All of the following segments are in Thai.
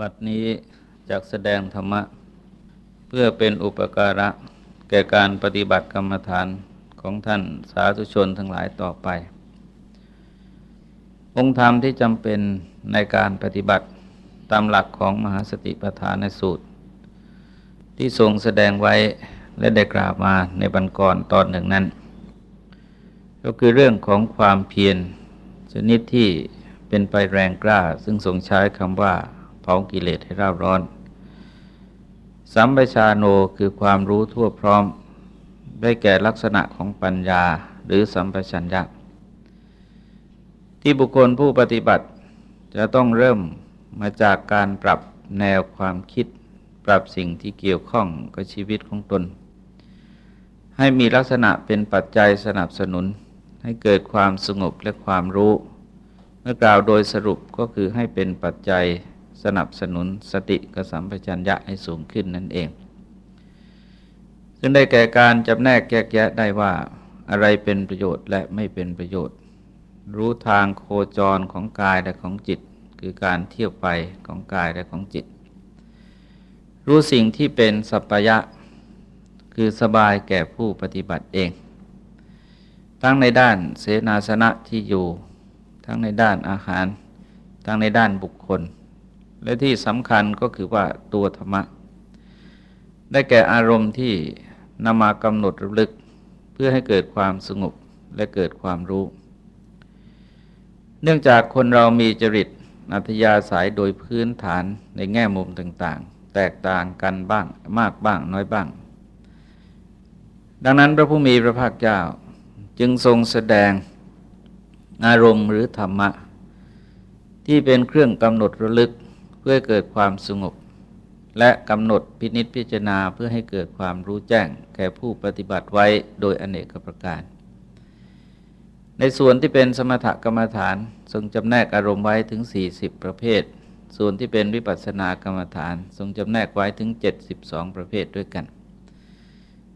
บัดนี้จากแสดงธรรมะ เพื่อเป็นอุปการะ แก่การปฏิบัติกรรมฐานของท่านสาธุชนทั้งหลายต่อไป องค์ธรรมที่จำเป็นในการปฏิบัติตามหลักของมหาสติปัฏฐานสูตร ที่ทรงแสดงไว้และได้กล่าวมาในบรรกรตอนหนึ่งนั้น ก็คือเรื่องของความเพียรชนิดที่เป็นไปแรงกล้าซึ่งทรงใช้คำว่า เผากิเลสให้ราบร้อน สัมปชาโนคือความรู้ทั่วพร้อม ได้แก่ลักษณะของปัญญาหรือสัมปชัญญะ ที่บุคคลผู้ปฏิบัติจะต้องเริ่มมาจากการปรับแนวความคิด ปรับสิ่งที่เกี่ยวข้องกับชีวิตของตน ให้มีลักษณะเป็นปัจจัยสนับสนุน ให้เกิดความสงบและความรู้ เมื่อกล่าวโดยสรุปก็คือให้เป็นปัจจัย สนับสนุนสติกสัมปชัญญะให้สูงขึ้นนั่นเอง ซึ่งได้แก่การจำแนกแยกแยะได้ว่าอะไรเป็นประโยชน์และไม่เป็นประโยชน์ รู้ทางโคจรของกายและของจิต คือการเที่ยวไปของกายและของจิต รู้สิ่งที่เป็นสัพยะ คือสบายแก่ผู้ปฏิบัติเอง ทั้งในด้านเสนาสนะที่อยู่ ทั้งในด้านอาหาร ทั้งในด้านบุคคล และที่สำคัญก็คือว่าตัวธรรมะ ได้แก่อารมณ์ที่นำมากำหนดระลึก เพื่อให้เกิดความสงบและเกิดความรู้ เนื่องจากคนเรามีจริตอัธยาศัยโดยพื้นฐานในแง่มุมต่างๆ แตกต่างกันบ้างมากบ้างน้อยบ้าง ดังนั้นพระผู้มีพระภาคเจ้าจึงทรงแสดงอารมณ์หรือธรรมะ ที่เป็นเครื่องกำหนดระลึก เพื่อเกิดความสงบ และกำหนดพินิษพิจารณาเพื่อให้เกิดความรู้แจ้ง แก่ผู้ปฏิบัติไว้โดยอเนกประการ ในส่วนที่เป็นสมถกรรมฐานทรงจำแนกอารมณ์ไว้ถึง 40 ประเภท ส่วนที่เป็นวิปัสสนากรรมฐาน ทรงจำแนกไว้ถึง 72 ประเภทด้วยกัน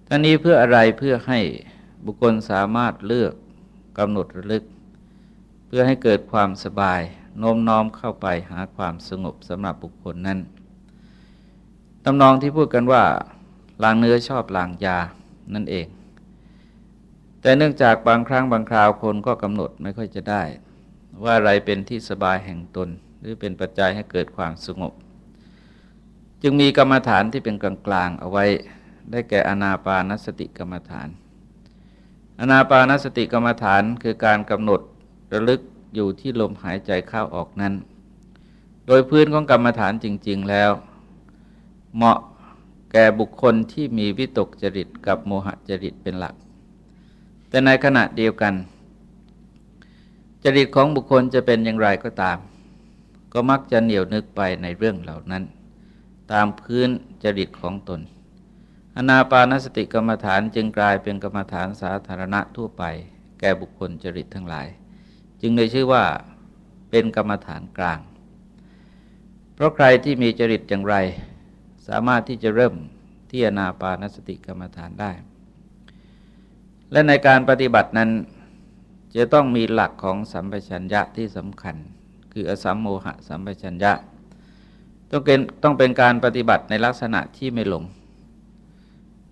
ทั้งนี้เพื่ออะไรเพื่อให้บุคคลสามารถเลือกกำหนดระลึก เพื่อให้เกิดความสบาย โน้มน้อมเข้าไปหาความสงบสำหรับบุคคลนั้นตำนองที่พูดกันว่าลางเนื้อชอบลางยานั่นเอง แต่เนื่องจากบางครั้งบางคราวคนก็กำหนดไม่ค่อยจะได้ ว่าอะไรเป็นที่สบายแห่งตน หรือเป็นปัจจัยให้เกิดความสงบ จึงมีกรรมฐานที่เป็นกลางๆเอาไว้ได้แก่อนาปานสติกรรมฐาน อนาปานสติกรรมฐานคือการกำหนดระลึก อยู่ที่ลมหายใจเข้าออกนั้น โดยพื้นของกรรมฐานจริง ๆแล้ว เหมาะแก่บุคคลที่มีวิตกจริตกับโมหจริตเป็นหลัก แต่ในขณะเดียวกัน จริตของบุคคลจะเป็นอย่างไรก็ตาม ก็มักจะเหนียวนึกไปในเรื่องเหล่านั้น ตามพื้นจริตของตนอนาปานสติกรรมฐานจึงกลายเป็นกรรมฐานสาธารณะทั่วไป แก่บุคคลจริตทั้งหลาย จึงได้ชื่อว่าเป็นกรรมฐานกลาง เพราะใครที่มีจริตอย่างไร สามารถที่จะเริ่มที่อนาปานสติกรรมฐานได้ และในการปฏิบัตินั้น จะต้องมีหลักของสัมปชัญญะที่สำคัญ คืออสัมโมหะสัมปชัญญะต้องเป็นต้องเป็นการปฏิบัติในลักษณะที่ไม่หลง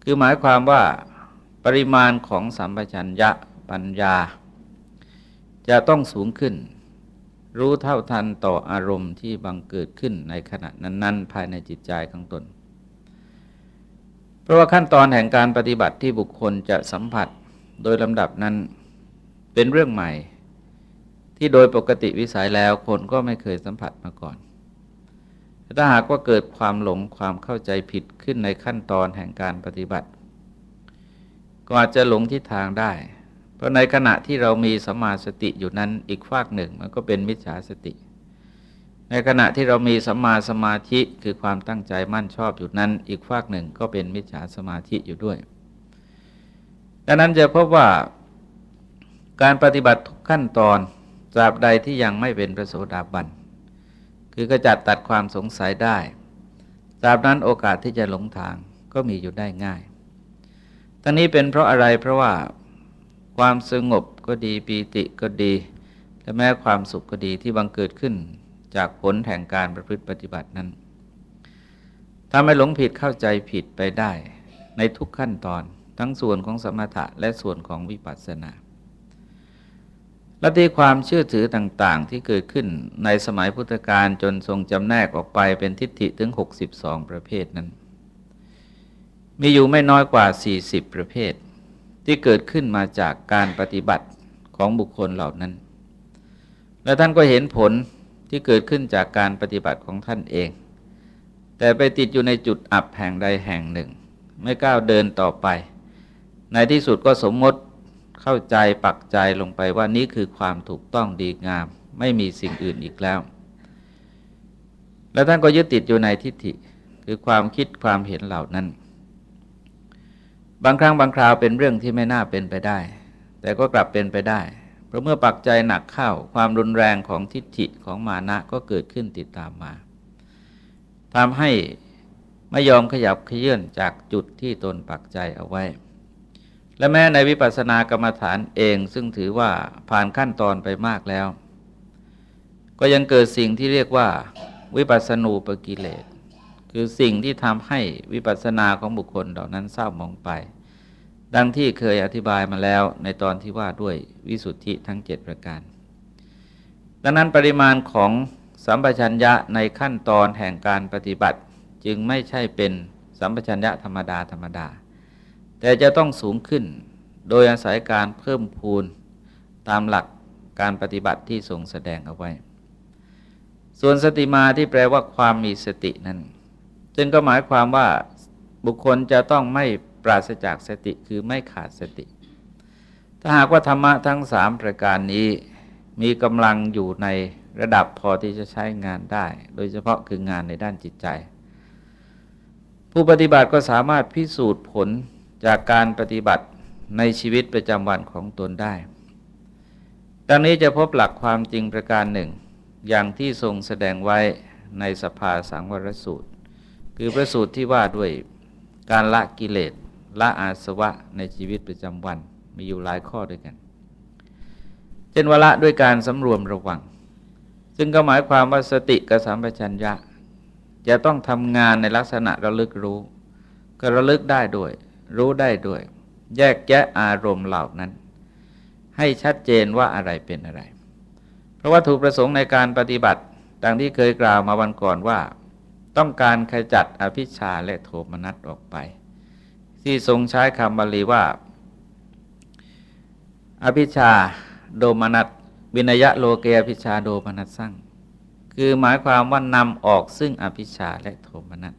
คือหมายความว่าปริมาณของสัมปชัญญะปัญญา จะต้องสูงขึ้น รู้เท่าทันต่ออารมณ์ที่บังเกิดขึ้นในขณะนั้น ๆ ภายในจิตใจของตน เพราะว่าขั้นตอนแห่งการปฏิบัติที่บุคคลจะสัมผัสโดยลำดับนั้นเป็นเรื่องใหม่ ที่โดยปกติวิสัยแล้วคนก็ไม่เคยสัมผัสมาก่อนถ้าหากว่าเกิดความหลงความเข้าใจผิดขึ้นในขั้นตอนแห่งการปฏิบัติ ก็อาจจะหลงทิศทางได้ เพราะในขณะที่เรามีสมาสติอยู่นั้นอีกฝากหนึ่งมันก็เป็นมิจฉาสติ ในขณะที่เรามีสมาสมาธิคือความตั้งใจมั่นชอบอยู่นั้น อีกฝากหนึ่งก็เป็นมิจฉาสมาธิอยู่ด้วย ดังนั้นจะพบว่าการปฏิบัติทุกขั้นตอนตราบใดที่ยังไม่เป็นพระโสดาบันคือก็จัดตัดความสงสัยได้ตราบนั้นโอกาสที่จะหลงทางก็มีอยู่ได้ง่าย ทั้งนี้เป็นเพราะอะไรเพราะว่า ความสงบก็ดีปีติก็ดี และแม้ความสุขก็ดีที่บังเกิดขึ้นจากผลแห่งการประพฤติปฏิบัตินั้นทำให้หลงผิดเข้าใจผิดไปได้ในทุกขั้นตอนทั้งส่วนของสมถะและส่วนของวิปัสสนาและที่ความเชื่อถือต่างๆ ที่เกิดขึ้นในสมัยพุทธกาลจนทรงจำแนกออกไปเป็นทิฏฐิถึง 62 ประเภทนั้น มีอยู่ไม่น้อยกว่า 40 ประเภท ที่เกิดขึ้นมาจากการปฏิบัติของบุคคลเหล่านั้น และท่านก็เห็นผลที่เกิดขึ้นจากการปฏิบัติของท่านเอง แต่ไปติดอยู่ในจุดอับแห่งใดแห่งหนึ่ง ไม่ก้าวเดินต่อไป ในที่สุดก็สมมติเข้าใจปักใจลงไปว่านี้คือความถูกต้องดีงาม ไม่มีสิ่งอื่นอีกแล้ว แล้วท่านก็ยึดติดอยู่ในทิฏฐิคือความคิดความเห็นเหล่านั้น บางครั้งบางคราวเป็นเรื่องที่ไม่น่าเป็นไปได้ แต่ก็กลับเป็นไปได้ เพราะเมื่อปักใจหนักเข้าความรุนแรงของทิฏฐิของมานะก็เกิดขึ้นติดตามมาทำให้ไม่ยอมขยับขยื่นจากจุดที่ตนปักใจเอาไว้ และแม้ในวิปัสสนากรรมฐานเองซึ่งถือว่าผ่านขั้นตอนไปมากแล้ว ก็ยังเกิดสิ่งที่เรียกว่า วิปัสสนูปกิเลส คือสิ่งที่ทำให้วิปัสสนาของบุคคลเหล่านั้นเศร้ามองไป ดังที่เคยอธิบายมาแล้วในตอนที่ว่าด้วยวิสุทธิทั้งเจ็ดประการ ดังนั้นปริมาณของสัมปชัญญะในขั้นตอนแห่งการปฏิบัติ จึงไม่ใช่เป็นสัมปชัญญะธรรมดาธรรมดา แต่จะต้องสูงขึ้นโดยอาศัยการเพิ่มพูนตามหลักการปฏิบัติที่ทรงแสดงเอาไว้ ส่วนสติมาที่แปลว่าความมีสตินั้น จึงก็หมายความว่าบุคคลจะต้องไม่ปราศจากสติคือไม่ขาดสติ ถ้าหากว่าธรรมะทั้งสามประการนี้มีกำลังอยู่ในระดับพอที่จะใช้งานได้ โดยเฉพาะคืองานในด้านจิตใจ ผู้ปฏิบัติก็สามารถพิสูจน์ผลจากการปฏิบัติในชีวิตประจำวันของตนได้ ดังนี้จะพบหลักความจริงประการหนึ่ง อย่างที่ทรงแสดงไว้ในสภาสังวรสูตร คือพระสูตรที่ว่าด้วยการละกิเลสละอาสวะในชีวิตประจำวันมีอยู่หลายข้อด้วยกัน เช่นวละด้วยการสำรวมระวัง ซึ่งก็หมายความว่าสติกับสัมปชัญญะ จะต้องทำงานในลักษณะระลึกรู้ ก็ระลึกได้ด้วย รู้ได้ด้วย แยกแยะอารมณ์เหล่านั้น ให้ชัดเจนว่าอะไรเป็นอะไร เพราะว่าถูกประสงค์ในการปฏิบัติ ดังที่เคยกล่าวมาวันก่อนว่า ต้องการขจัดอภิชาและโทมนัสออกไป ที่ทรงใช้คำบาลีว่า อภิชาโดมนัสวินยะโลเกอภิชาโดมนัสสั่งคือหมายความว่านำออกซึ่งอภิชาและโทมนัส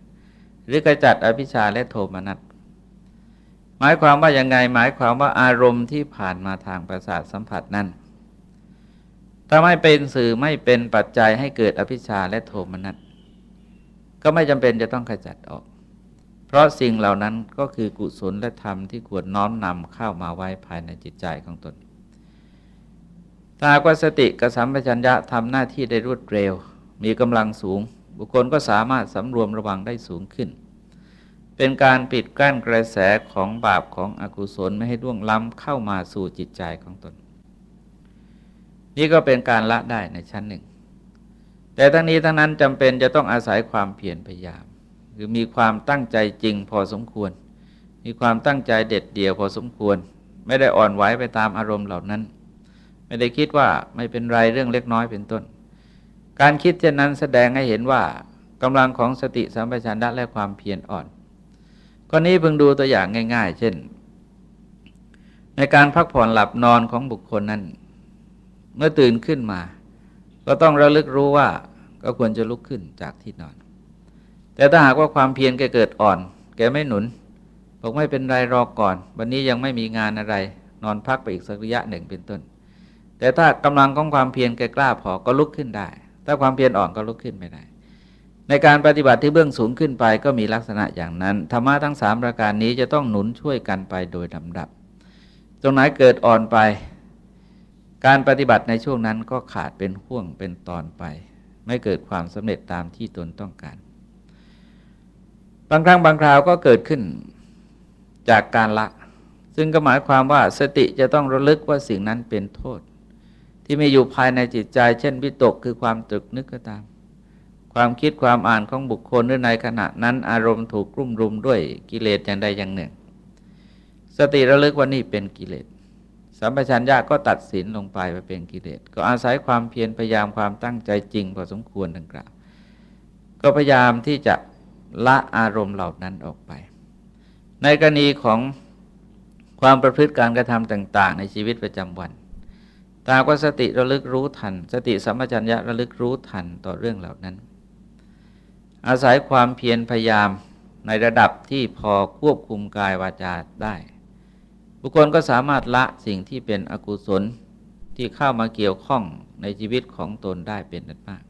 หรือกระจัดอภิชาและโทมนัสหมายความว่ายังไงหมายความว่าอารมณ์ที่ผ่านมาทางประสาทสัมผัสนั้นถ้าไม่เป็นสื่อไม่เป็นปัจจัยให้เกิดอภิชาและโทมนัส ก็ไม่จำเป็นจะต้องขจัดออก เพราะสิ่งเหล่านั้นก็คือกุศลและธรรมที่ควรน้อมนำเข้ามาไว้ภายในจิตใจของตนถ้าว่าสติกสัมปชัญญะทำหน้าที่ได้รวดเร็ว มีกำลังสูง บุคคลก็สามารถสำรวมระวังได้สูงขึ้น เป็นการปิดกั้นกระแสของบาปของอกุศลไม่ให้ล่วงล้ำเข้ามาสู่จิตใจของตน นี่ก็เป็นการละได้ในชั้นหนึ่ง แต่ทั้งนี้ทั้งนั้นจำเป็นจะต้องอาศัยความเพียรพยายาม คือมีความตั้งใจจริงพอสมควร มีความตั้งใจเด็ดเดี่ยวพอสมควร ไม่ได้อ่อนไหวไปตามอารมณ์เหล่านั้น ไม่ได้คิดว่าไม่เป็นไรเรื่องเล็กน้อยเป็นต้น การคิดเช่นนั้นแสดงให้เห็นว่ากำลังของสติสัมปชัญญะและความเพียรอ่อนข้อนี้เพิ่งดูตัวอย่างง่าย ๆ เช่น ในการพักผ่อนหลับนอนของบุคคลนั้น เมื่อตื่นขึ้นมา ก็ต้องระลึกรู้ว่าก็ควรจะลุกขึ้นจากที่นอน แต่ถ้าหากว่าความเพียรแกเกิดอ่อน แกไม่หนุนบอกไม่เป็นไรรอก่อน วันนี้ยังไม่มีงานอะไร นอนพักไปอีกสักระยะหนึ่งเป็นต้น แต่ถ้ากำลังของความเพียรแกกล้าพอก็ลุกขึ้นได้ ถ้าความเพียรอ่อนก็ลุกขึ้นไม่ได้ ในการปฏิบัติที่เบื้องสูงขึ้นไปก็มีลักษณะอย่างนั้นธรรมะทั้งสามประการนี้จะต้องหนุนช่วยกันไปโดยลำดับ ตรงไหนเกิดอ่อนไป การปฏิบัติในช่วงนั้นก็ขาดเป็นห่วงเป็นตอนไป ไม่เกิดความสำเร็จตามที่ตนต้องการ บางครั้งบางคราวก็เกิดขึ้นจากการละ ซึ่งก็หมายความว่าสติจะต้องระลึกว่าสิ่งนั้นเป็นโทษ ที่มีอยู่ภายในจิตใจ เช่นวิตกคือความตรึกนึกก็ตาม ความคิดความอ่านของบุคคลหรือในขณะนั้นอารมณ์ถูกกลุ่มรุมด้วยกิเลสอย่างใดอย่างหนึ่ง สติระลึกว่านี่เป็นกิเลส สัมปชัญญะก็ตัดสินลงไปไปเป็นกิเลส ก็อาศัยความเพียรพยายามความตั้งใจจริงพอสมควรดังกล่าว ก็พยายามที่จะละอารมณ์เหล่านั้นออกไป ในกรณีของความประพฤติการกระทำต่าง ๆ ในชีวิตประจำวัน ตาว่าสติระลึกรู้ทัน สติสัมปชัญญะระลึกรู้ทันต่อเรื่องเหล่านั้น อาศัยความเพียรพยายามในระดับที่พอควบคุมกายวาจาได้ บุคคลก็สามารถละสิ่งที่เป็นอกุศลที่เข้ามาเกี่ยวข้องในชีวิตของตนได้เป็นนันมาก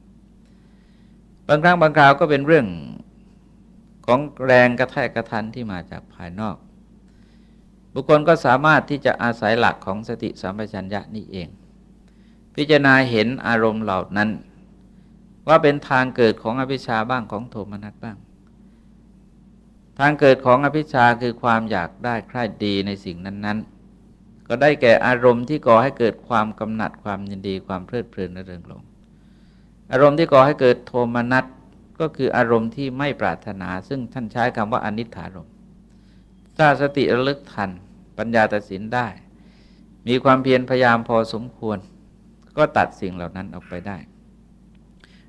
บางครั้งบางคราวก็เป็นเรื่องของแรงกระแทกกระทันที่มาจากภายนอก บุคคลก็สามารถที่จะอาศัยหลักของสติสัมปชัญญะนี่เอง พิจารณาเห็นอารมณ์เหล่านั้น ว่าเป็นทางเกิดของอภิชาบ้างของโทมนัสบ้าง ทางเกิดของอภิชาคือความอยากได้ใคร่ดีในสิ่งนั้น ๆ ก็ได้แก่อารมณ์ที่ก่อให้เกิดความกำหนัดความยินดีความเพลิดเพลินในเริงลง อารมณ์ที่ก่อให้เกิดโทมนัสก็คืออารมณ์ที่ไม่ปรารถนา ซึ่งท่านใช้คำว่าอนิถารมถ้าสติระลึกทัน ปัญญาตัดสินได้ มีความเพียรพยายามพอสมควร ก็ตัดสิ่งเหล่านั้นออกไปได้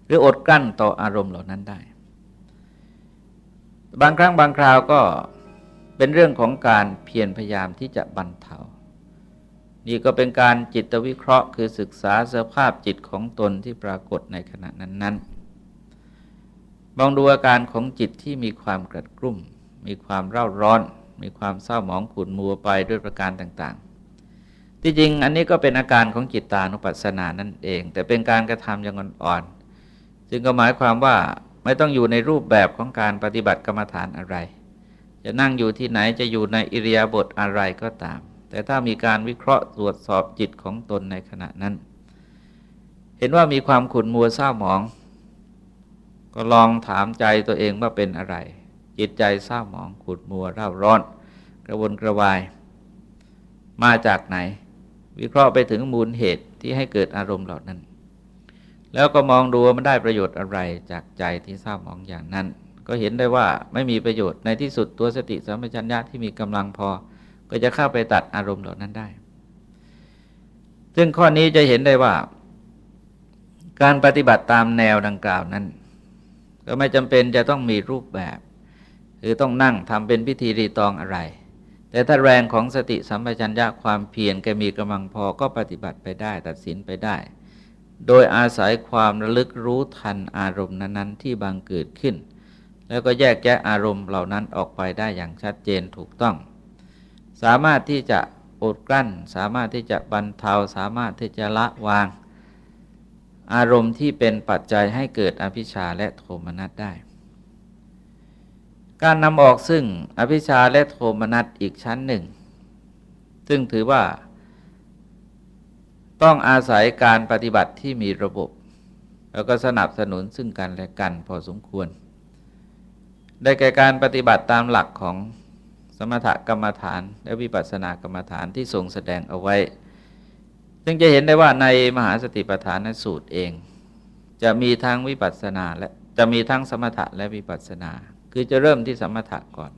หรืออดกลั้นต่ออารมณ์เหล่านั้นได้ บางครั้งบางคราวก็เป็นเรื่องของการเพียรพยายามที่จะบรรเทา นี่ก็เป็นการจิตวิเคราะห์คือศึกษาสภาพจิตของตนที่ปรากฏในขณะนั้น ๆ มองดูอาการของจิตที่มีความกระดกรุ่ม มีความเร่าร้อน มีความเศร้าหมองขุ่นมัวไปด้วยประการต่างๆ ที่จริงอันนี้ก็เป็นอาการของจิตตานุปัสสนานั่นเอง แต่เป็นการกระทำอย่างอ่อนๆจึงก็หมายความว่า ไม่ต้องอยู่ในรูปแบบของการปฏิบัติกรรมฐานอะไร จะนั่งอยู่ที่ไหนจะอยู่ในอิริยาบถอะไรก็ตาม แต่ถ้ามีการวิเคราะห์ตรวจสอบจิตของตนในขณะนั้น เห็นว่ามีความขุ่นมัวเศร้าหมอง ก็ลองถามใจตัวเองว่าเป็นอะไร จิตใจเศร้าหมองขุดมัวเร่าร้อน กระวนกระวาย มาจากไหน วิเคราะห์ไปถึงมูลเหตุที่ให้เกิดอารมณ์เหล่านั้น แล้วก็มองดูว่ามันได้ประโยชน์อะไรจากใจที่เศร้าหมองอย่างนั้น ก็เห็นได้ว่าไม่มีประโยชน์ในที่สุดตัวสติสัมปชัญญะที่มีกำลังพอ ก็จะเข้าไปตัดอารมณ์เหล่านั้นได้ ซึ่งข้อนี้จะเห็นได้ว่า การปฏิบัติตามแนวดังกล่าวนั้น ก็ไม่จำเป็นจะต้องมีรูปแบบคือต้องนั่งทำเป็นพิธีรีตองอะไร แต่ถ้าแรงของสติสัมปชัญญะความเพียรแกมีกำลังพอก็ปฏิบัติไปได้ ตัดสินไปได้ โดยอาศัยความระลึกรู้ทันอารมณ์นั้นๆ ที่บางเกิดขึ้น แล้วก็แยกแยะอารมณ์เหล่านั้นออกไปได้อย่างชัดเจนถูกต้อง สามารถที่จะอดกลั้น สามารถที่จะบรรเทา สามารถที่จะละวาง อารมณ์ที่เป็นปัจจัยให้เกิดอภิชาและโทมนัสได้ การนำออกซึ่งอภิชาและโทมนัสอีกชั้นหนึ่ง ซึ่งถือว่า ต้องอาศัยการปฏิบัติที่มีระบบ แล้วก็สนับสนุนซึ่งกันและกันพอสมควร ได้แก่การปฏิบัติตามหลักของสมถกรรมฐาน และวิปัสสนากรรมฐานที่ทรงแสดงเอาไว้ ซึ่งจะเห็นได้ว่าในมหาสติปัฏฐานสูตรเอง จะมีทั้งวิปัสสนาและจะมีทั้งสมถะและวิปัสสนา คือจะเริ่มที่สมถะก่อน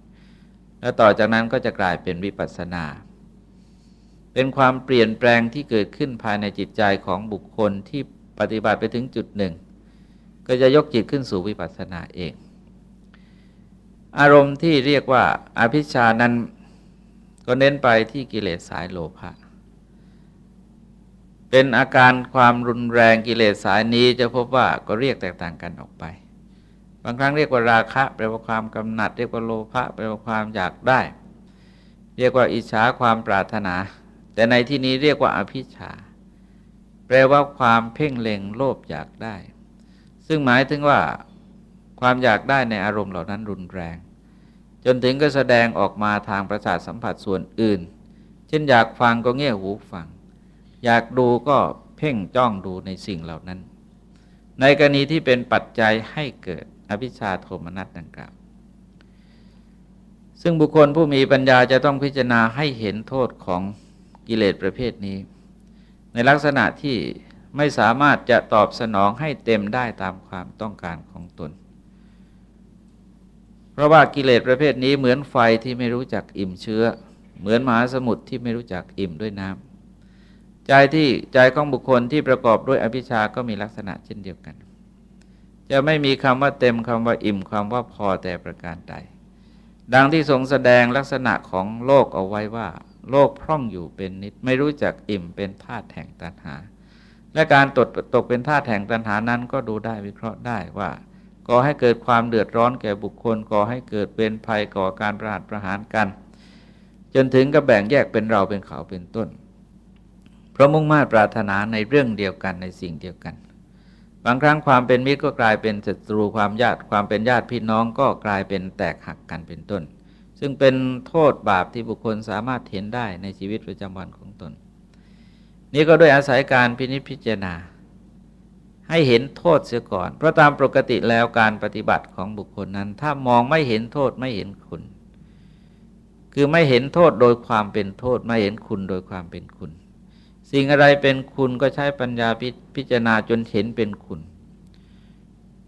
แล้วต่อจากนั้นก็จะกลายเป็นวิปัสสนา เป็นความเปลี่ยนแปลงที่เกิดขึ้นภายในจิตใจของบุคคลที่ปฏิบัติไปถึงจุดหนึ่ง ก็จะยกจิตขึ้นสู่วิปัสสนาเอง อารมณ์ที่เรียกว่าอภิชานั้นก็เน้นไปที่กิเลสสายโลภะเป็นอาการความรุนแรงกิเลสสายนี้จะพบว่าก็เรียกแตกต่างกันออกไป บางครั้งเรียกว่าราคะแปลว่าความกำหนัด เรียกว่าโลภะแปลว่าความอยากได้ เรียกว่าอิจฉาความปรารถนา แต่ในที่นี้เรียกว่าอภิชา แปลว่าความเพ่งเล็งโลภอยากได้ ซึ่งหมายถึงว่าความอยากได้ในอารมณ์เหล่านั้นรุนแรง จนถึงก็แสดงออกมาทางประสาทสัมผัสส่วนอื่น เช่นอยากฟังก็เงี่ยหูฟัง อยากดูก็เพ่งจ้องดูในสิ่งเหล่านั้น ในกรณีที่เป็นปัจจัยให้เกิดอภิชาโทมนัสดังกล่าวซึ่งบุคคลผู้มีปัญญาจะต้องพิจารณาให้เห็นโทษของ กิเลสประเภทนี้ ในลักษณะที่ไม่สามารถจะตอบสนองให้เต็มได้ตามความต้องการของตน เพราะว่ากิเลสประเภทนี้เหมือนไฟที่ไม่รู้จักอิ่มเชื้อ เหมือนมหาสมุทรที่ไม่รู้จักอิ่มด้วยน้ำใจที่ใจของบุคคลที่ประกอบด้วยอภิชาก็มีลักษณะเช่นเดียวกัน จะไม่มีคำว่าเต็มคำว่าอิ่มคำว่าพอแต่ประการใดดังที่ทรงแสดงลักษณะของโลกเอาไว้ว่า โลกพร่องอยู่เป็นนิด ไม่รู้จักอิ่มเป็นธาตุแห่งตัณหา และการตกตกเป็นธาตุแห่งตัณหานั้นก็ดูได้วิเคราะห์ได้ว่าก่อให้เกิดความเดือดร้อนแก่บุคคลก่อให้เกิดเป็นภัยก่อการประหารประหารกัน จนถึงกับแบ่งแยกเป็นเราเป็นเขาเป็นต้น เพราะมุ่งมา่ปรารถนาในเรื่องเดียวกันในสิ่งเดียวกัน บางครั้งความเป็นมิตรก็กลายเป็นศัตรูความญาติความเป็นญาติพี่น้องก็กลายเป็นแตกหักกันเป็นต้น ซึ่งเป็นโทษบาปที่บุคคลสามารถเห็นได้ในชีวิตประจำวันของตน นี่ก็ด้วยอาศัยการพินิจพิจารณา ให้เห็นโทษเสียก่อน เพราะตามปกติแล้วการปฏิบัติของบุคคลนั้น ถ้ามองไม่เห็นโทษไม่เห็นคุณ คือไม่เห็นโทษโดยความเป็นโทษ ไม่เห็นคุณโดยความเป็นคุณ สิ่งอะไรเป็นคุณก็ใช้ปัญญาพพิจารณาจนเห็นเป็นคุณ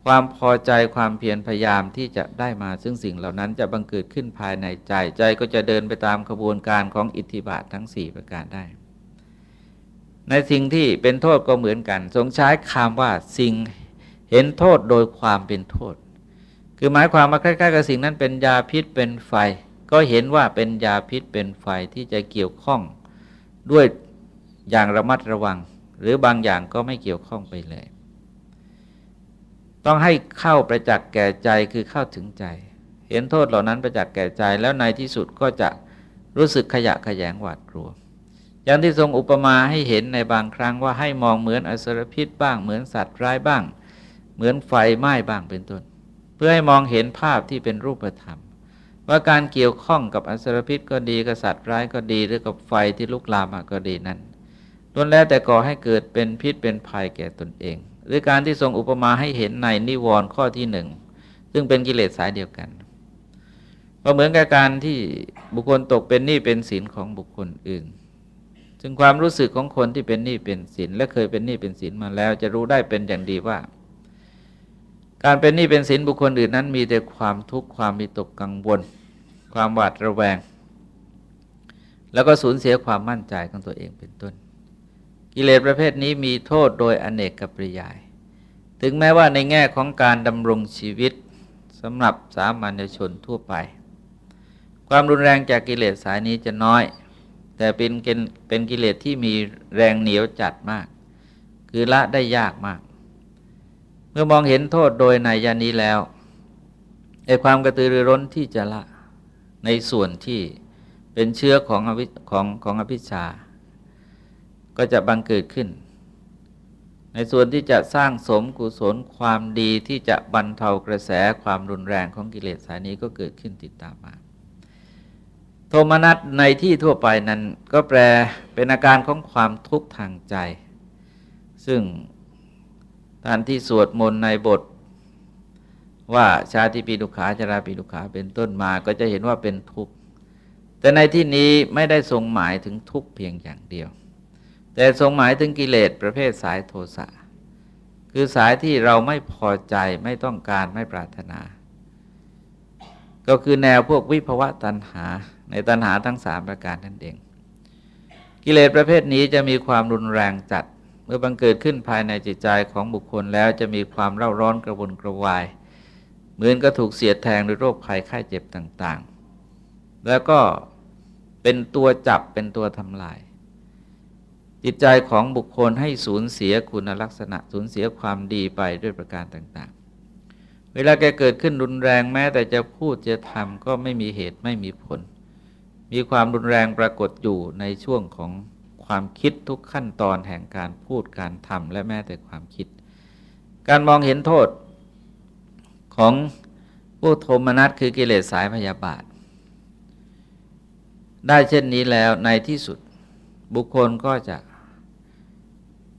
ความพอใจความเพียรพยายามที่จะได้มาซึ่งสิ่งเหล่านั้นจะบังเกิดขึ้นภายในใจใจก็จะเดินไปตามขบวนการของอิทธิบาททั้ง 4 ประการได้ ในสิ่งที่เป็นโทษก็เหมือนกัน ทรงใช้คำว่าสิ่งเห็นโทษโดยความเป็นโทษ คือหมายความว่าใกล้ๆกับสิ่งนั้นเป็นยาพิษเป็นไฟ ก็เห็นว่าเป็นยาพิษเป็นไฟที่จะเกี่ยวข้องด้วยอย่างระมัดระวัง หรือบางอย่างก็ไม่เกี่ยวข้องไปเลย ต้องให้เข้าประจักษ์แก่ใจคือเข้าถึงใจ เห็นโทษเหล่านั้นประจักษ์แก่ใจแล้วในที่สุดก็จะรู้สึกขยะขยงหวาดกลัว อย่างที่ทรงอุปมาให้เห็นในบางครั้งว่าให้มองเหมือนอสรพิษบ้าง เหมือนสัตว์ร้ายบ้าง เหมือนไฟไหม้บ้างเป็นต้น เพื่อให้มองเห็นภาพที่เป็นรูปธรรม ว่าการเกี่ยวข้องกับอสรพิษก็ดีกับสัตว์ร้ายก็ดีหรือกับไฟที่ลุกลามก็ดีนั้นล้วนแล้วแต่ก่อให้เกิดเป็นพิษเป็นภัยแก่ตนเอง หรือการที่ทรงอุปมาให้เห็นในนิวรณ์ข้อที่หนึ่งซึ่งเป็นกิเลสสายเดียวกัน ก็เหมือนกับการที่บุคคลตกเป็นหนี้เป็นสินของบุคคลอื่น ซึ่งความรู้สึกของคนที่เป็นหนี้เป็นสินและเคยเป็นหนี้เป็นสินมาแล้ว จะรู้ได้เป็นอย่างดีว่า การเป็นหนี้เป็นสินบุคคลอื่นนั้น มีแต่ความทุกข์ความมีตกกังวล ความหวาดระแวง แล้วก็สูญเสียความมั่นใจของตัวเองเป็นต้น กิเลสประเภทนี้มีโทษโดยอเนกกับปริยาย ถึงแม้ว่าในแง่ของการดำรงชีวิตสำหรับสามัญชนทั่วไป ความรุนแรงจากกิเลสสายนี้จะน้อย แต่เป็นเป็นกิเลสที่มีแรงเหนียวจัดมาก คือละได้ยากมาก เมื่อมองเห็นโทษโดยในยานี้แล้วไอความกระตือรือร้นที่จะละในส่วนที่เป็นเชื้อของอวิของของอภิชา ก็จะบังเกิดขึ้น ในส่วนที่จะสร้างสมกุศลความดีที่จะบรรเทากระแสความรุนแรงของกิเลสสายนี้ก็เกิดขึ้นติดตามมาโทมนัสในที่ทั่วไปนั้นก็แปลเป็นอาการของความทุกข์ทางใจ ซึ่งท่านที่สวดมนต์ในบท ว่าชาติปีดุขาชาราปีดุขาเป็นต้นมาก็จะเห็นว่าเป็นทุกข์ แต่ในที่นี้ไม่ได้ทรงหมายถึงทุกข์เพียงอย่างเดียว แต่ทรงหมายถึงกิเลสประเภทสายโทสะคือสายที่เราไม่พอใจไม่ต้องการไม่ปรารถนา ก็คือแนวพวกวิภวะตัณหาในตัณหาทั้งสามประการนั่นเอง กิเลสประเภทนี้จะมีความรุนแรงจัด เมื่อบังเกิดขึ้นภายในจิตใจของบุคคลแล้วจะมีความเร่าร้อนกระวนกระวาย เหมือนก็ถูกเสียดแทงด้วยโรคภัยไข้เจ็บต่างๆ แล้วก็เป็นตัวจับเป็นตัวทำลาย จิตใจของบุคคลให้สูญเสียคุณลักษณะ สูญเสียความดีไปด้วยประการต่างๆ เวลาแกเกิดขึ้นรุนแรงแม้แต่จะพูดจะทำก็ไม่มีเหตุไม่มีผล มีความรุนแรงปรากฏอยู่ในช่วงของความคิดทุกขั้นตอนแห่งการพูดการทำและแม้แต่ความคิด การมองเห็นโทษของผู้โทมนัสคือกิเลสสายพยาบาท ได้เช่นนี้แล้วในที่สุดบุคคลก็จะ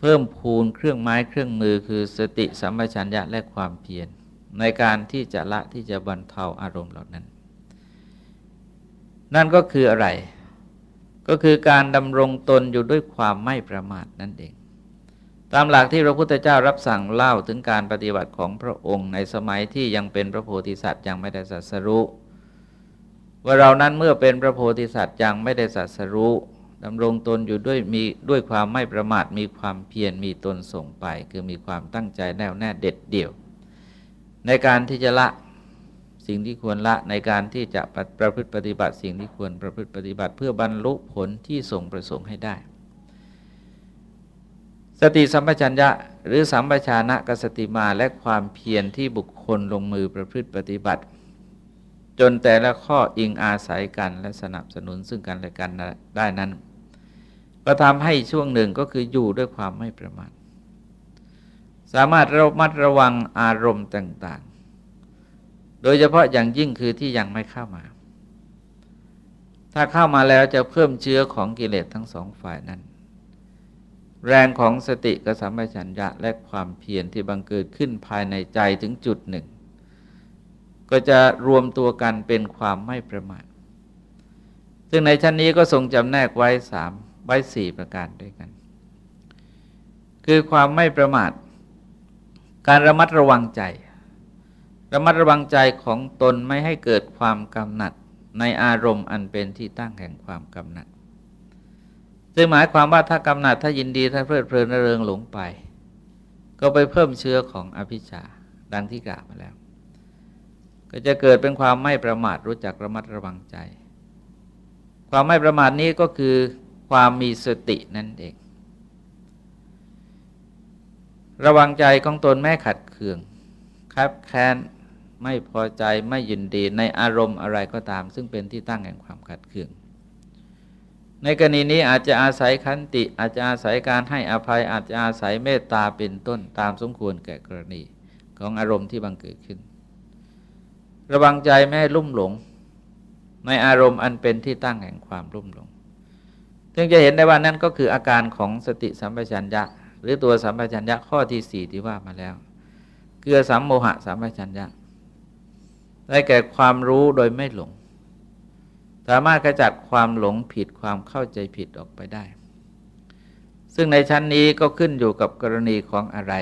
เพิ่มพูนเครื่องไม้เครื่องมือคือสติสัมปชัญญะและความเพียรในการที่จะละที่จะบรรเทาอารมณ์เหล่านั้น นั่นก็คืออะไร ก็คือการดำรงตนอยู่ด้วยความไม่ประมาทนั่นเอง ตามหลักที่พระพุทธเจ้ารับสั่งเล่าถึงการปฏิบัติของพระองค์ในสมัยที่ยังเป็นพระโพธิสัตว์ยังไม่ได้สัสรู้ว่าเรานั้นเมื่อเป็นพระโพธิสัตว์ยังไม่ได้สัสรู้ ดำรงตนอยู่ด้วยมีด้วยความไม่ประมาทมีความเพียรมีตนส่งไป คือมีความตั้งใจแน่วแน่เด็ดเดี่ยว ในการที่จะละสิ่งที่ควรละในการที่จะประพฤติปฏิบัติสิ่งที่ควรประพฤติปฏิบัติเพื่อบรรลุผลที่ทรงประสงค์ให้ได้ สติสัมปชัญญะหรือสัมปชานะกสติมาและความเพียรที่บุคคลลงมือประพฤติปฏิบัติ จนแต่ละข้ออิงอาศัยกันและสนับสนุนซึ่งกันและกันได้นั้น ก็ทำให้ช่วงหนึ่งก็คืออยู่ด้วยความไม่ประมาทสามารถระมัดระวังอารมณ์ต่าง ๆ โดยเฉพาะอย่างยิ่งคือที่ยังไม่เข้ามา ถ้าเข้ามาแล้วจะเพิ่มเชื้อของกิเลสทั้งสองฝ่ายนั้น แรงของสติกับสัมปชัญญะและความเพียรที่บังเกิดขึ้นภายในใจถึงจุดหนึ่ง ก็จะรวมตัวกันเป็นความไม่ประมาท ซึ่งในชั้นนี้ก็ทรงจำแนกไว้สาม ไว้สี่ประการด้วยกัน คือความไม่ประมาท การระมัดระวังใจ ระมัดระวังใจของตนไม่ให้เกิดความกำหนัดในอารมณ์อันเป็นที่ตั้งแห่งความกำหนัดจึงหมายความว่าถ้ากำหนัดถ้ายินดีถ้าเพลิดเพลินเริงหลงไป ก็ไปเพิ่มเชื้อของอภิชาดังที่กล่าวมาแล้ว ก็จะเกิดเป็นความไม่ประมาทรู้จักระมัดระวังใจ ความไม่ประมาทนี้ก็คือ ความมีสตินั่นเอง ระวังใจของตนแม่ขัดเคืองครับแค้นไม่พอใจไม่ยินดีในอารมณ์อะไรก็ตาม ซึ่งเป็นที่ตั้งแห่งความขัดเคือง ในกรณีนี้อาจจะอาศัยขันติ อาจจะอาศัยการให้อภัย อาจจะอาศัยเมตตาเป็นต้นตามสมควรแก่กรณีของอารมณ์ที่บังเกิดขึ้น ระวังใจไม่ลุ่มหลง ในอารมณ์อันเป็นที่ตั้งแห่งความลุ่มหลง ซึ่งจะเห็นได้ว่านั่นก็คืออาการของสติสัมปชัญญะ หรือตัวสัมปชัญญะข้อที่สี่ที่ว่ามาแล้วเกือสัมโมหะสัมปชัญญะได้แก่ความรู้โดยไม่หลง สามารถกระจัดความหลงผิดความเข้าใจผิดออกไปได้ ซึ่งในชั้นนี้ก็ขึ้นอยู่กับกรณีของอะไร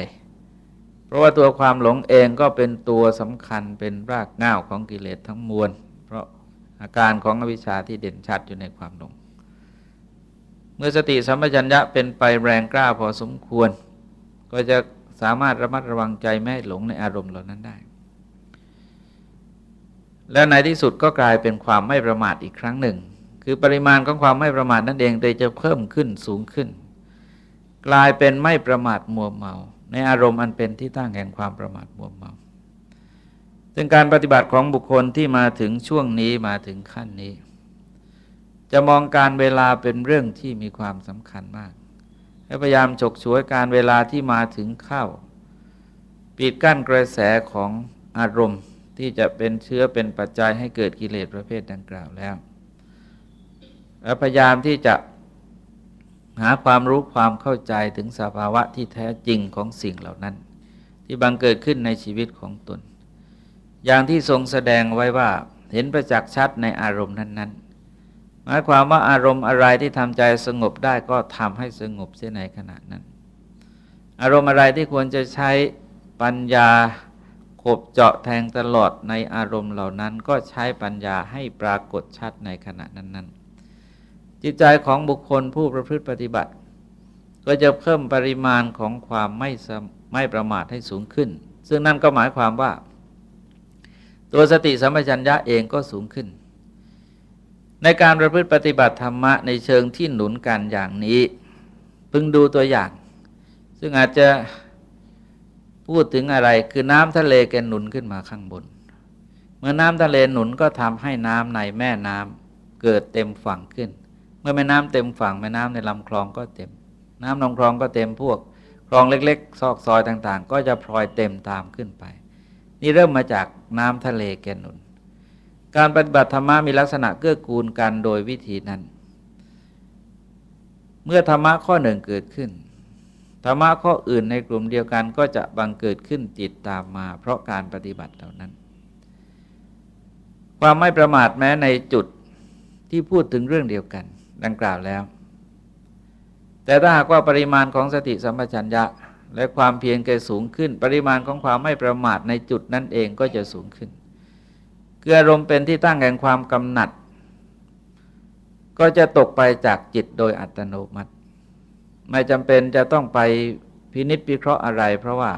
เพราะว่าตัวความหลงเองก็เป็นตัวสำคัญเป็นรากง่าวของกิเลสทั้งมวล เพราะอาการของอวิชชาที่เด่นชัดอยู่ในความหลง เมื่อสติสัมปชัญญะเป็นไปแรงกล้าพอสมควร ก็จะสามารถระมัดระวังใจไม่ให้หลงในอารมณ์เหล่านั้นได้ และในที่สุดก็กลายเป็นความไม่ประมาทอีกครั้งหนึ่ง คือปริมาณของความไม่ประมาทนั่นเองโดยจะเพิ่มขึ้นสูงขึ้น กลายเป็นไม่ประมาทมัวเมา ในอารมณ์อันเป็นที่ตั้งแห่งความประมาทมัวเมาซึ่งการปฏิบัติของบุคคลที่มาถึงช่วงนี้มาถึงขั้นนี้ จะมองการเวลาเป็นเรื่องที่มีความสำคัญมาก และพยายามฉกฉวยการเวลาที่มาถึงเข้า ปิดกั้นกระแสของอารมณ์ที่จะเป็นเชื้อเป็นปัจจัยให้เกิดกิเลสประเภทดังกล่าวแล้ว และพยายามที่จะหาความรู้ความเข้าใจถึงสภาวะที่แท้จริงของสิ่งเหล่านั้น ที่บังเกิดขึ้นในชีวิตของตน อย่างที่ทรงแสดงไว้ว่าเห็นประจักษ์ชัดในอารมณ์นั้น ๆ หมายความว่าอารมณ์อะไรที่ทำใจสงบได้ก็ทำให้สงบเสียในขณะนั้น อารมณ์อะไรที่ควรจะใช้ปัญญาขบเจาะแทงตลอดในอารมณ์เหล่านั้นก็ใช้ปัญญาให้ปรากฏชัดในขณะนั้น ๆ จิตใจของบุคคลผู้ประพฤติปฏิบัติ ก็จะเพิ่มปริมาณของความไม่ไม่ประมาทให้สูงขึ้น ซึ่งนั่นก็หมายความว่า ตัวสติสัมปชัญญะเองก็สูงขึ้น ในการประพฤติปฏิบัติธรรมะในเชิงที่หนุนกันอย่างนี้พึงดูตัวอย่าง ซึ่งอาจจะพูดถึงอะไรคือน้ำทะเลแกหนุนขึ้นมาข้างบน เมื่อน้ำทะเลหนุนก็ทำให้น้ำในแม่น้ำเกิดเต็มฝั่งขึ้น เมื่อแม่น้ำเต็มฝั่งแม่น้ำในลำคลองก็เต็ม น้ำลำคลองก็เต็มพวกคลองเล็ก ๆ ซอกซอยต่าง ๆ ก็จะพลอยเต็มตามขึ้นไป นี่เริ่มมาจากน้ำทะเลแกหนุน การปฏิบัติธรรมะมีลักษณะเกื้อกูลกันโดยวิธีนั้น เมื่อธรรมะข้อหนึ่งเกิดขึ้นธรรมะข้ออื่นในกลุ่มเดียวกันก็จะบังเกิดขึ้นติดตามมา เพราะการปฏิบัติเหล่านั้น ความไม่ประมาทแม้ในจุดที่พูดถึงเรื่องเดียวกัน ดังกล่าวแล้ว แต่ถ้าหากว่าปริมาณของสติสัมปชัญญะ และความเพียรแกสูงขึ้น ปริมาณของความไม่ประมาทในจุดนั้นเองก็จะสูงขึ้น เกืออารมณ์เป็นที่ตั้งแห่งความกำหนัด ก็จะตกไปจากจิตโดยอัตโนมัติ ไม่จำเป็นจะต้องไปพินิษพิเคราะห์อะไร เพราะว่า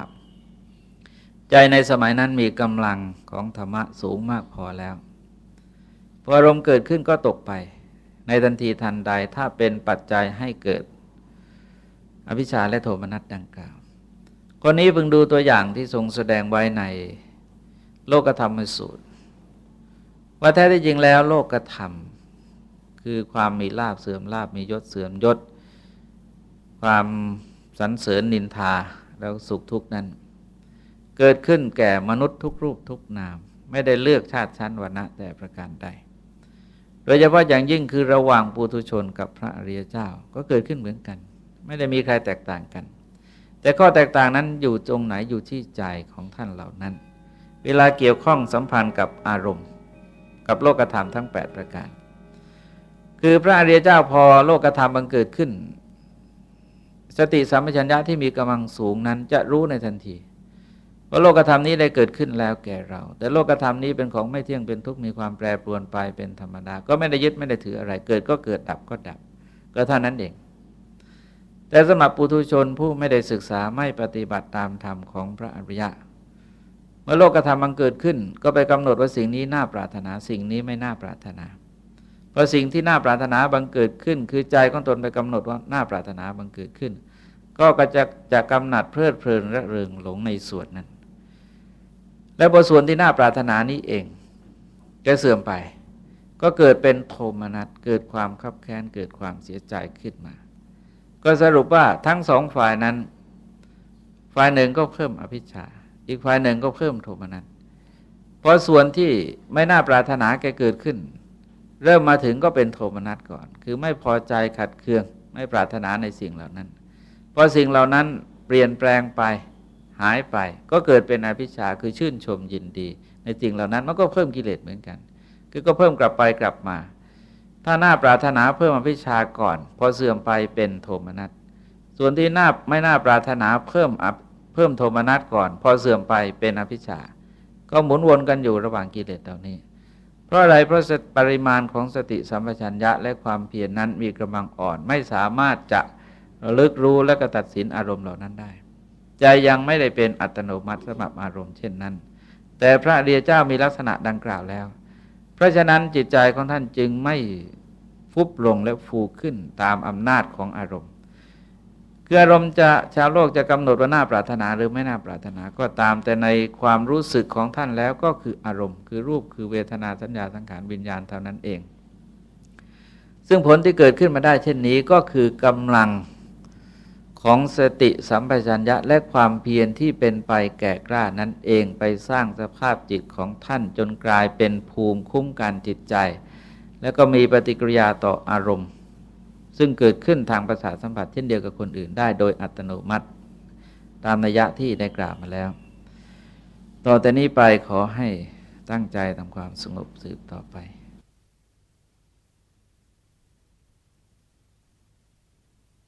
ใจในสมัยนั้นมีกำลังของธรรมะสูงมากพอแล้ว พออารมณ์เกิดขึ้นก็ตกไป ในทันทีทันใดถ้าเป็นปัจจัยให้เกิด อภิชาและโทมนัสดังกล่าวคนนี้เพิ่งดูตัวอย่างที่ทรงแสดงไว้ในโลกธรรมสูตร ว่าแท้ที่จริงแล้วโลกธรรมคือความมีลาบเสื่อมลาบมียศเสื่อมยศ ความสรรเสริญนินทาแล้วสุขทุกข์นั้น เกิดขึ้นแก่มนุษย์ทุกรูปทุกนาม ไม่ได้เลือกชาติชั้นวรรณะแต่ประการใดโดยเฉพาะอย่างยิ่งคือระหว่างปุถุชนกับพระอริยเจ้าก็เกิดขึ้นเหมือนกัน ไม่ได้มีใครแตกต่างกัน แต่ข้อแตกต่างนั้นอยู่ตรงไหนอยู่ที่ใจของท่านเหล่านั้น เวลาเกี่ยวข้องสัมพันธ์กับอารมณ์ กับโลกธรรมทั้ง 8 ประการ คือพระอริยเจ้าพอโลกธรรมบังเกิดขึ้น สติสัมปชัญญะที่มีกำลังสูงนั้นจะรู้ในทันทีว่าโลกธรรมนี้ได้เกิดขึ้นแล้วแก่เรา แต่โลกธรรมนี้เป็นของไม่เที่ยงเป็นทุกข์มีความแปรปรวนไปเป็นธรรมดา ก็ไม่ได้ยึดไม่ได้ถืออะไร เกิดก็เกิดดับก็ดับ ก็เท่านั้นเอง แต่สมัครปุถุชนผู้ไม่ได้ศึกษาไม่ปฏิบัติตามธรรมของพระอริยะ เมื่อโลกธรรมมันเกิดขึ้น ก็ไปกำหนดว่าสิ่งนี้น่าปรารถนาสิ่งนี้ไม่น่าปรารถนาพอสิ่งที่น่าปรารถนาบังเกิดขึ้น คือใจของตนไปกำหนดว่าน่าปรารถนาบังเกิดขึ้น ก็จะจะกำหนัดเพลิดเพลินและเริงหลงในส่วนนั้น และบทส่วนที่น่าปรารถนานี้เองจะเสื่อมไป ก็เกิดเป็นโทมนัสเกิดความคับแค้นเกิดความเสียใจขึ้นมา ก็สรุปว่าทั้งสองฝ่ายนั้น ฝ่ายหนึ่งก็เพิ่มอภิชา อีกฝ่ายหนึ่งก็เพิ่มโทมนัสเพราะส่วนที่ไม่น่าปรารถนาแกเกิดขึ้น เริ่มมาถึงก็เป็นโทมนัสก่อน คือไม่พอใจขัดเคือง ไม่ปรารถนาในสิ่งเหล่านั้นพอสิ่งเหล่านั้นเปลี่ยนแปลงไปหายไป ก็เกิดเป็นอภิชาคือชื่นชมยินดี ในสิ่งเหล่านั้นมันก็เพิ่มกิเลสเหมือนกัน คือก็เพิ่มกลับไปกลับมา ถ้าหน้าปรารถนาเพิ่มอภิชาก่อน พอเสื่อมไปเป็นโทมนัสส่วนที่หน้าไม่น่าปรารถนาเพิ่ม เพิ่มโทมนัสก่อน พอเสื่อมไปเป็นอภิชา ก็หมุนวนกันอยู่ระหว่างกิเลสเหล่านี้ เพราะอะไรเพราะปริมาณของสติสัมปชัญญะและความเพียรนนั้นมีกำลังอ่อนไม่สามารถจะลึกรู้และก็ตัดสินอารมณ์เหล่านั้นได้ ใจยังไม่ได้เป็นอัตโนมัติสำหรับอารมณ์เช่นนั้น แต่พระเดียเจ้ามีลักษณะดังกล่าวแล้ว เพราะฉะนั้นจิตใจของท่านจึงไม่ฟุบลงและฟูขึ้นตามอำนาจของอารมณ์ คืออารมณ์จะชาวโลกจะกำหนดว่าน่าปรารถนาหรือไม่น่าปรารถนาก็ตามแต่ในความรู้สึกของท่านแล้วก็คืออารมณ์ คือรูปคือเวทนาสัญญาสังขารวิญญาณเท่านั้นเอง ซึ่งผลที่เกิดขึ้นมาได้เช่นนี้ก็คือกำลังของสติสัมปชัญญะและความเพียรที่เป็นไปแก่กล้านั้นเองไปสร้างสภาพจิตของท่านจนกลายเป็นภูมิคุ้มกันจิตใจ แล้วก็มีปฏิกิริยาต่ออารมณ์ ซึ่งเกิดขึ้นทางประสาทสัมผัสเช่นเดียวกับคนอื่นได้โดยอัตโนมัติ ตามนัยยะที่ได้กล่าวมาแล้ว ต่อแต่นี้ไปขอให้ตั้งใจทำความสงบสืบต่อไป